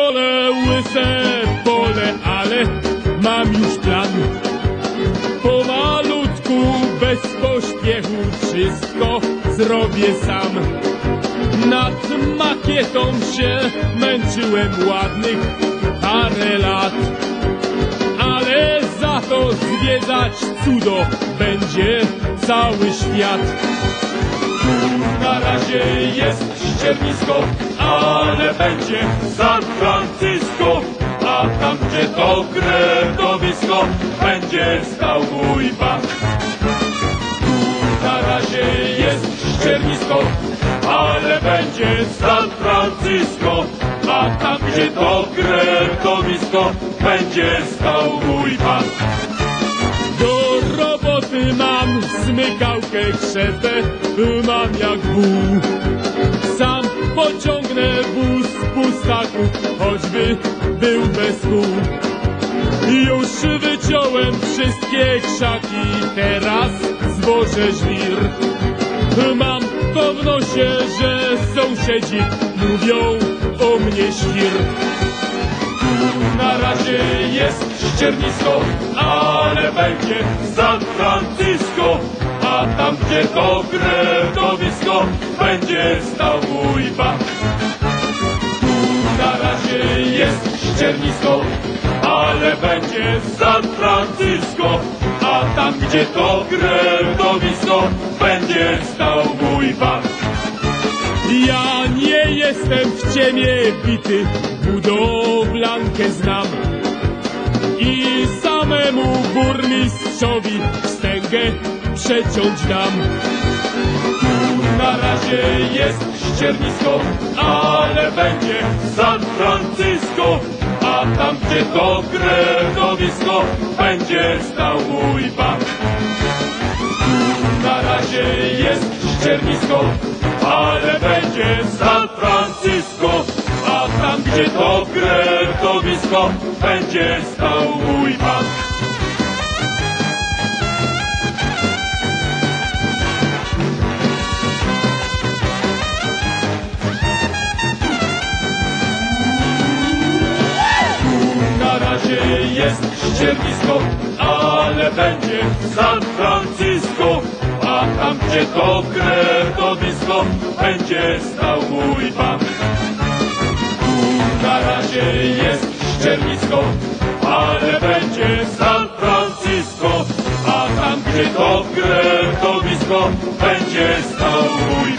pole, łyse pole, ale mam już plan. Pomalutku, bez pośpiechu, wszystko zrobię sam. Nad makietą się męczyłem ładnych parę lat. Ale za to zwiedzać cudo będzie cały świat. Na razie jest ściernisko, ale będzie San Francisco, a tam gdzie to kretowisko, będzie stał mój pan. Na razie jest ściernisko, ale będzie San Francisco, a tam gdzie to kretowisko, będzie stał mój pan. Smykałkę, krzepę, mam jak wół. Sam pociągnę wóz pustaków, choćby był bez kół. Już wyciąłem wszystkie krzaki, teraz zboże żwir. Mam to w nosie, że sąsiedzi mówią o mnie świr. Na razie jest ściernisko, ale będzie San Francisco, gdzie to kretowisko, będzie stał mój pan. Tu na razie jest ściernisko, ale będzie San Francisco, a tam gdzie to kretowisko, będzie stał mój pan. Ja nie jestem w ciemię bity, budowlankę znam. I samemu burmistrzowi przeciąć dam. Tu na razie jest ściernisko, ale będzie San Francisco, a tam gdzie to kretowisko, będzie stał mój pan. Na razie jest ściernisko, ale będzie San Francisco, a tam gdzie to kretowisko, będzie stał mój pan. Razie jest ściernisko, ale będzie San Francisco, a tam gdzie to kretowisko, będzie stał mój pan. Tu na razie jest ściernisko, ale będzie San Francisco, a tam gdzie to kretowisko, będzie stał mój.